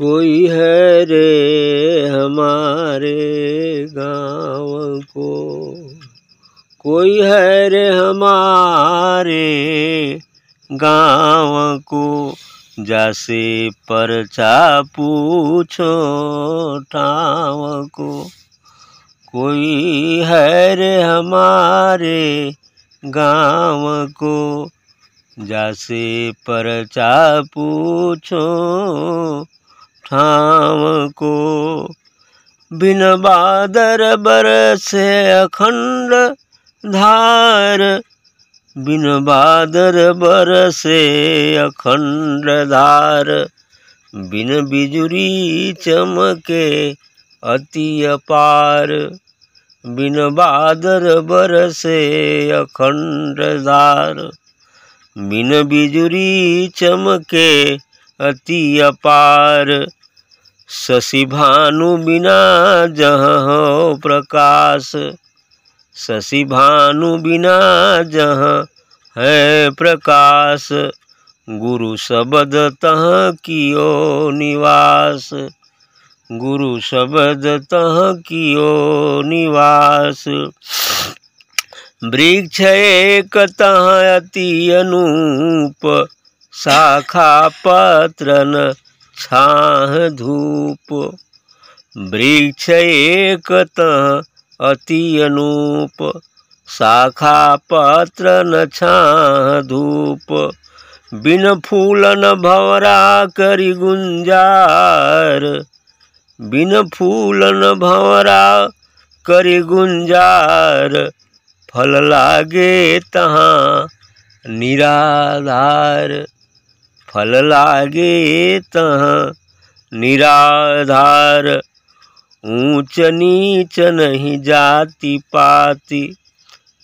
कोई है रे हमारे गाँव को? कोई है रे हमारे गाँव को? जैसे परचा पूछो ठाव को। कोई है रे हमारे गाँव को? जैसे परचा पूछो ठाव को। बिन बादर बरसे अखंड धार, बिन बादर बरसे अखंड धार। बिन बिजुरी चमके अति अपार, बिन बादर बरसे अखंड धार। बिन बिजुरी चमके अति अपार शशि भानु बिना जह हो प्रकाश। शशि भानु बिना जह है प्रकाश। गुरु शब्द तह कियो निवास। गुरु शब्द तह कियो निवास। वृक्ष एक तह अति अनूप। शाखा पत्र न छाह धूप। वृक्ष एक अति अनूप। शाखा पत्र न छाह धूप। बिन फूल न भवरा करी गुंजार। बिन फूल न भवरा करी गुंजार। फल लागे तहाँ निराधार। फल लागे तह। निराधार, ऊंच नीच नहीं जाति पाति।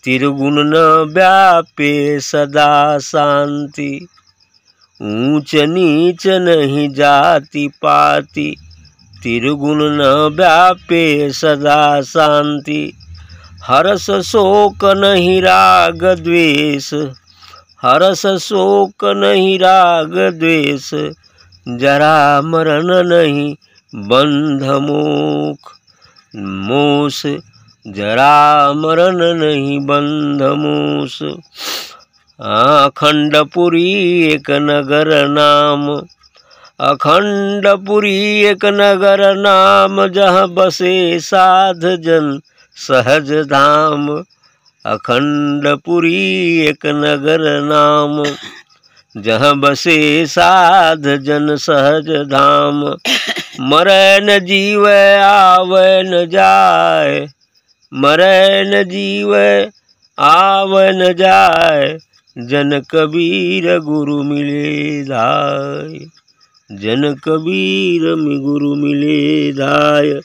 तिरगुण न व्यापे सदा शांति। ऊंच नीच नहीं जाति पाति। तिरगुण न व्यापे सदा शांति। हर्ष शोक नहीं राग द्वेष। हरस शोक नहीं, राग द्वेष, जरा मरण नहीं, बंध मोख। मोस, जरा मरण नहीं, बंध मोस। अखंडपुरी एक नगर नाम, अखंडपुरी एक नगर नाम, जहाँ बसे साध जन सहज धाम। अखंडपुरी एक नगर नाम, जहाँ बसे साध जन सहज धाम। मरै न जीव, आवे न जाय। मरै न जीव, आवे न जाय। जन कबीर गुरु मिले धाय। जन कबीर में गुरु मिले धाय।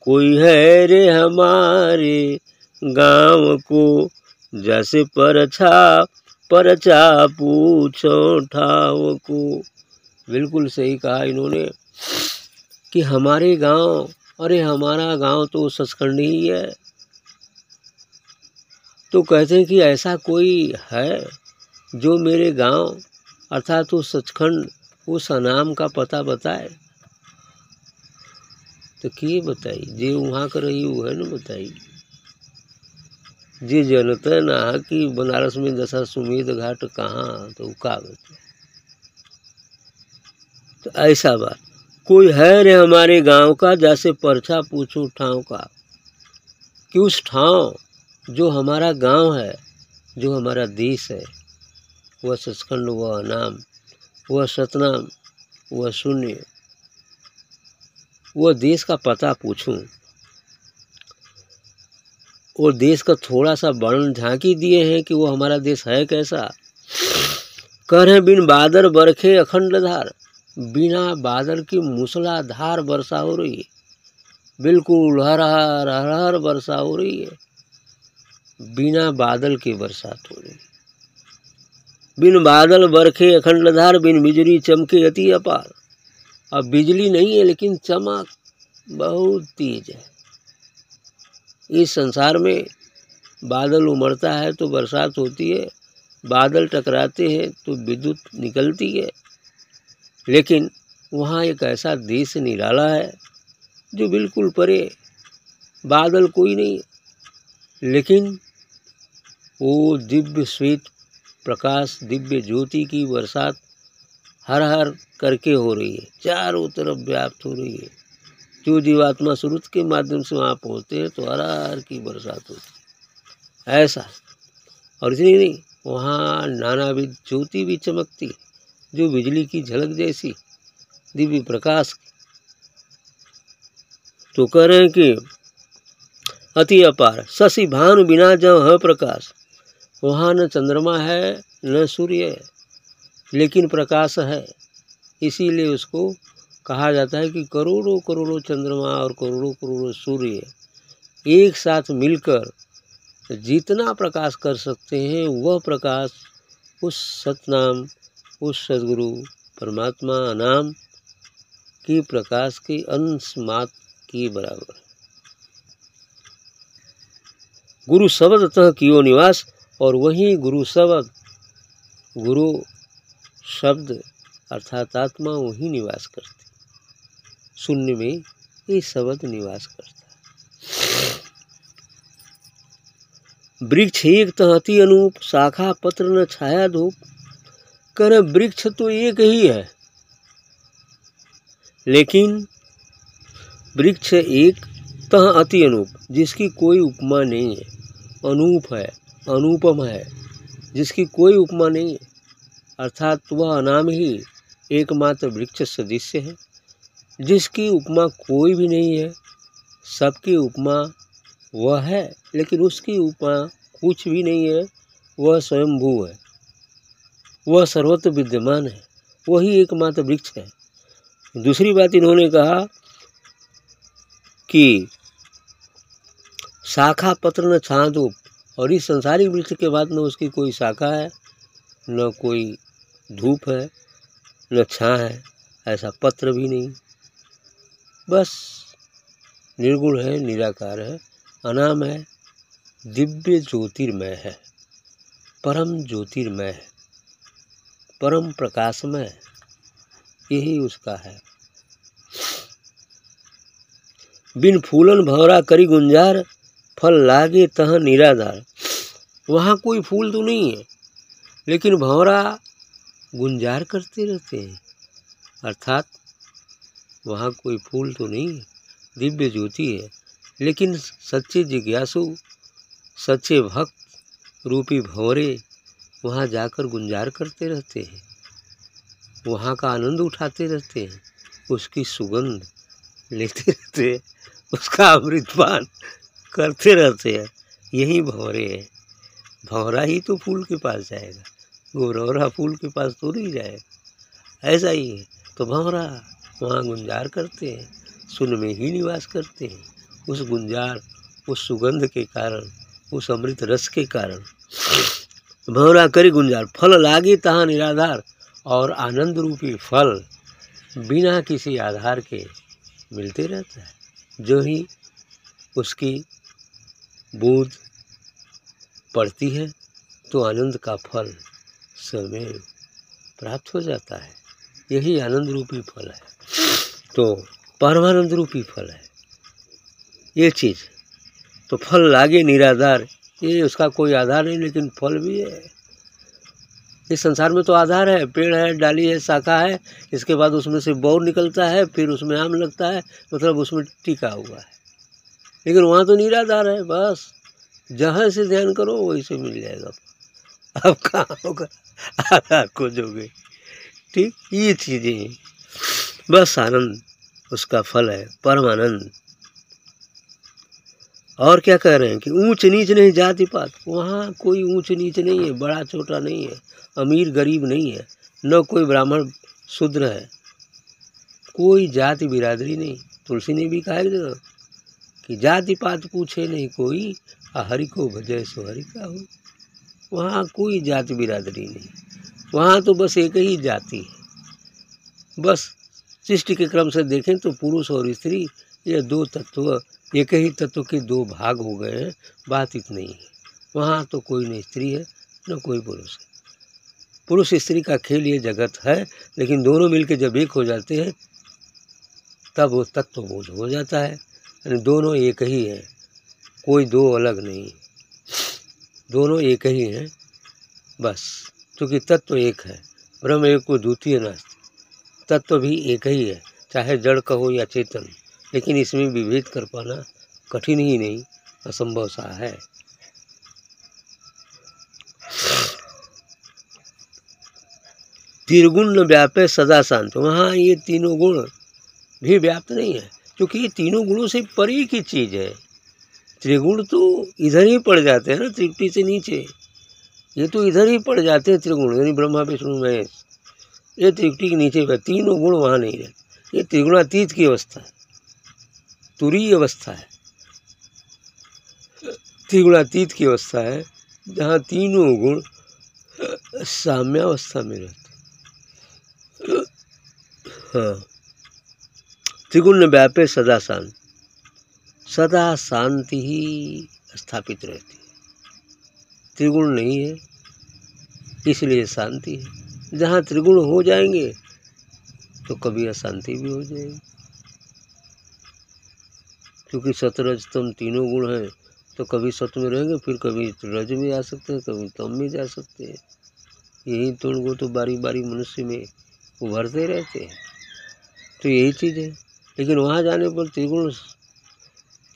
कोई है रे हमारे गाँव को जैसे परछा परचा पूछो ठाव को। बिल्कुल सही कहा इन्होंने कि हमारे गाँव, अरे हमारा गाँव तो सचखंड ही है। तो कहते हैं कि ऐसा कोई है जो मेरे गाँव, अर्थात वो सचखंड, उस अनाम का पता बताए? तो किए बताई जे वहाँ का रही वो है ना बताई जे जनते ना कि बनारस में दशा सुमेध घाट कहाँ तो का तो ऐसा बात। कोई है रे हमारे गाँव का, जैसे परछा पूछूँ ठाव का? कि उस ठाव जो हमारा गाँव है, जो हमारा देश है, वह सचखंड, वह नाम वह सतनाम, वह शून्य, वह देश का पता पूछूँ। और देश का थोड़ा सा वर्णन झांकी दिए हैं कि वो हमारा देश है कैसा? कह रहे बिन बादल बरखे अखंड धार बिना बादल की मूसलाधार वर्षा हो रही है। बिल्कुल हर हर हर हर वर्षा हो रही है। बिना बादल की बरसात हो रही बिन बादल बरखे अखंड धार बिन बिजली चमके अति अपार। अब बिजली नहीं है, लेकिन चमक बहुत तेज है। इस संसार में बादल उमड़ता है तो बरसात होती है, बादल टकराते हैं तो विद्युत निकलती है। लेकिन वहाँ एक ऐसा देश निराला है जो बिल्कुल परे, बादल कोई नहीं। लेकिन वो दिव्य श्वेत प्रकाश, दिव्य ज्योति की बरसात हर हर करके हो रही है, चारों तरफ़ व्याप्त हो रही है। जो जीवात्मा स्रोत के माध्यम से वहाँ पहुँचते हैं तो हर हर की बरसात होती है। ऐसा। और इतनी नहीं, वहाँ नानाविध ज्योति भी चमकती जो बिजली की झलक जैसी, दिव्य प्रकाश तो कह रहे हैं कि अति अपार, शशि भानु बिना जब है प्रकाश, वहाँ न चंद्रमा है, न सूर्य है, लेकिन प्रकाश है, इसीलिए उसको कहा जाता है कि करोड़ों करोड़ों चंद्रमा और करोड़ों करोड़ों सूर्य एक साथ मिलकर जितना प्रकाश कर सकते हैं, वह प्रकाश उस सतनाम, उस सदगुरु परमात्मा नाम की प्रकाश के अंश मात के बराबर। गुरु शब्द तह कियो निवास और वही गुरु शब्द गुरु शब्द अर्थात आत्मा वही निवास करती। शून्य में ये शब्द निवास करता वृक्ष एक तहती अनूप, शाखा पत्र न छाया धूप। कर वृक्ष तो एक ही है। लेकिन वृक्ष एक तह अति अनूप, जिसकी कोई उपमा नहीं है। अनूप है, अनुपम है, जिसकी कोई उपमा नहीं है। अर्थात वह अनाम ही एकमात्र वृक्ष सदृश्य है। जिसकी उपमा कोई भी नहीं है, सबकी उपमा वह है, लेकिन उसकी उपमा कुछ भी नहीं है, वह स्वयंभू है। वह सर्वत्र विद्यमान है, वही एकमात्र वृक्ष है। दूसरी बात इन्होंने कहा कि शाखा पत्र न छांदूप और इस संसारिक वृक्ष के बाद न उसकी कोई शाखा है, न कोई धूप है, न छाँ है, ऐसा पत्र भी नहीं। बस। निर्गुण है, निराकार है, अनाम है, दिव्य ज्योतिर्मय है, परम ज्योतिर्मय है, परम प्रकाशमय यही उसका है। बिन फूलन भवरा करी गुंजार, फल लागे तह निराधार। वहाँ कोई फूल तो नहीं है, लेकिन भंवरा गुंजार करते रहते हैं। अर्थात वहाँ कोई फूल तो नहीं, दिव्य ज्योति है। लेकिन सच्चे जिज्ञासु, सच्चे भक्त, रूपी भंवरे वहाँ जाकर गुंजार करते रहते हैं। वहाँ का आनंद उठाते रहते हैं। उसकी सुगंध लेते रहते हैं। उसका अमृतपान करते रहते हैं। यही भंवरे हैं। भंवरा ही तो फूल के पास जाएगा। गोरौरा फूल के पास तो नहीं जाएगा। ऐसा ही है। तो भंवरा वहाँ गुंजार करते हैं, सुन में ही निवास करते हैं। उस गुंजार, उस सुगंध के कारण, उस अमृत रस के कारण। भवरा करी गुंजार, फल लागे तहाँ निराधार, और आनंद रूपी फल बिना किसी आधार के मिलते रहता है। जो ही उसकी बूंद पड़ती है तो आनंद का फल समय प्राप्त हो जाता है। यही आनंद रूपी फल है। तो परमानंद रूपी फल है। ये चीज़। तो फल लागे निराधार। ये उसका कोई आधार नहीं, लेकिन फल भी है। इस संसार में तो आधार है। पेड़ है, डाली है, शाखा है। इसके बाद उसमें से बौर निकलता है, फिर उसमें आम लगता है मतलब उसमें टिका हुआ है। लेकिन वहाँ तो निराधार है, बस। जहाँ से ध्यान करो, वहीं से मिल जाएगा। अब कहाँ होगा? आधार खोजोगे। ठीक? ये चीज़ें बस आनंद, उसका फल है, परम आनंद। और क्या कह रहे हैं कि ऊंच नीच नहीं, जाति पात, वहाँ कोई ऊंच नीच नहीं है, बड़ा छोटा नहीं है, अमीर गरीब नहीं है, न कोई ब्राह्मण शूद्र है, कोई जाति बिरादरी नहीं। तुलसी ने भी कहा है कि जाति पात पूछे नहीं कोई हरि को भजय सो हरि का हो। वहाँ कोई जाति बिरादरी नहीं, वहाँ तो बस एक ही जाति है, बस सृष्टि के क्रम से देखें तो पुरुष और स्त्री, ये दो तत्व, एक ही तत्व के दो भाग हो गए हैं, बात इतनी है। वहाँ तो कोई न स्त्री है, न कोई पुरुष है। पुरुष स्त्री का खेल ये जगत है, लेकिन दोनों मिलके जब एक हो जाते हैं, तब वो तत्व बोझ हो जाता है। यानी दोनों एक ही हैं, कोई दो अलग नहीं। दोनों एक ही हैं, बस, क्योंकि तत्व एक है, ब्रह्म एक को द्वितीय नास्ति। तत्व भी एक ही है, चाहे जड़ कहो या चेतन। लेकिन इसमें विभेद कर पाना कठिन ही नहीं, असंभव सा है। त्रिगुण व्यापे सदा शांत। वहाँ ये तीनों गुण भी व्याप्त नहीं है, क्योंकि ये तीनों गुणों से परे की चीज़ है। त्रिगुण तो इधर ही पड़ जाते हैं ना, तृप्ति से नीचे। ये तो इधर ही पड़ जाते हैं त्रिगुण, यानी ब्रह्मा, विष्णु, महेश। ये त्रिप्टी के नीचे पर तीनों गुण वहाँ नहीं रहते। ये त्रिगुणातीत की अवस्था है। तुरीय अवस्था है। त्रिगुणातीत की अवस्था है, जहाँ तीनों गुण साम्यावस्था में रहते हाँ। त्रिगुण व्यापे सदा शांत। सदा शांति ही स्थापित रहती है। त्रिगुण नहीं है, इसलिए शांति है। जहाँ त्रिगुण हो जाएँगे तो कभी अशांति भी हो जाएगी। क्योंकि सतरजतम तीनों गुण हैं तो कभी सत में रहेंगे, फिर कभी रज में जा सकते हैं, कभी तम में जा सकते हैं। यही तुण गुण तो बारी बारी मनुष्य में उभरते रहते हैं। तो यही चीज़ है। लेकिन वहाँ जाने पर त्रिगुण,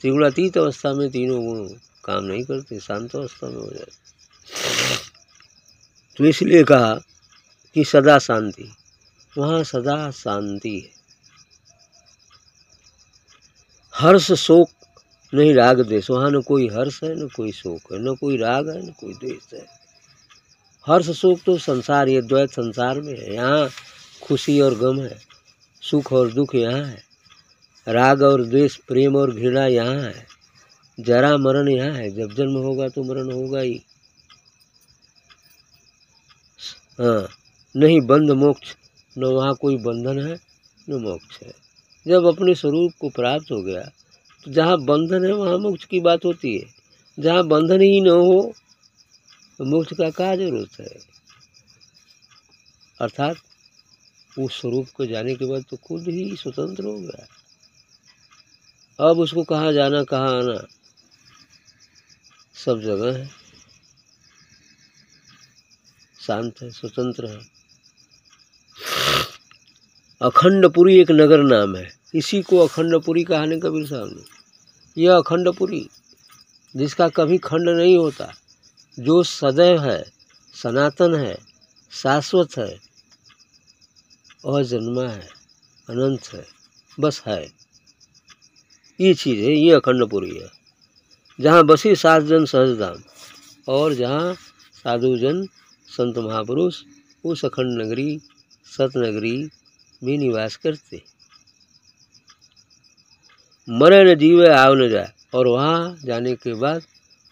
त्रिगुणातीत अवस्था में तीनों गुण काम नहीं करते, शांत अवस्था में हो जाते तो इसलिए कहा कि सदा शांति। वहाँ सदा शांति है। हर्ष, शोक नहीं राग देश वहाँ न कोई हर्ष है, न कोई शोक है। न कोई राग है, न कोई द्वेष है। हर्ष, शोक तो संसार, ये द्वैत संसार में है। यहाँ खुशी और गम है, सुख और दुख यहाँ है। राग और द्वेष, प्रेम और घृणा यहाँ है। जरा मरण यहाँ है। जब जन्म होगा तो मरण होगा ही। हाँ। नहीं बंध मोक्ष, न वहाँ कोई बंधन है, न मोक्ष है। जब अपने स्वरूप को प्राप्त हो गया तो जहाँ बंधन है, वहाँ मोक्ष की बात होती है। जहाँ बंधन ही न हो तो मोक्ष का क्या ज़रूरत है? अर्थात, उस स्वरूप को जाने के बाद तो खुद ही स्वतंत्र हो गया। अब उसको कहाँ जाना, कहाँ आना? सब जगह है। शांत है, स्वतंत्र है। अखंडपुरी एक नगर नाम है। इसी को अखंडपुरी कहानी कबीर साहब ने यह अखंडपुरी, जिसका कभी खंड नहीं होता, जो सदैव है, सनातन है, शाश्वत है, अजन्मा है, अनंत है, बस है। ये चीज़ है, ये अखंडपुरी है। जहाँ बसी सात जन सहजधाम और जहाँ साधुजन संत महापुरुष, उस अखंड नगरी, सतनगरी में निवास करते। मरे न जीवे आव न जाए, और वहाँ जाने के बाद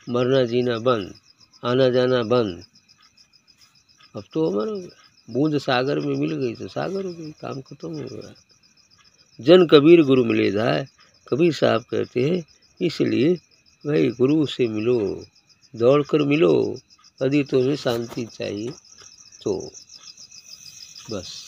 मरना जीना बंद, आना जाना बंद। अब तो अमर हो गया। बूंद सागर में मिल गई तो सागर हो गई, काम खत्म हो गया। जन कबीर गुरु मिले जाए कबीर साहब कहते हैं, इसलिए भाई गुरु से मिलो दौड़ कर मिलो यदि तुम्हें शांति चाहिए तो बस।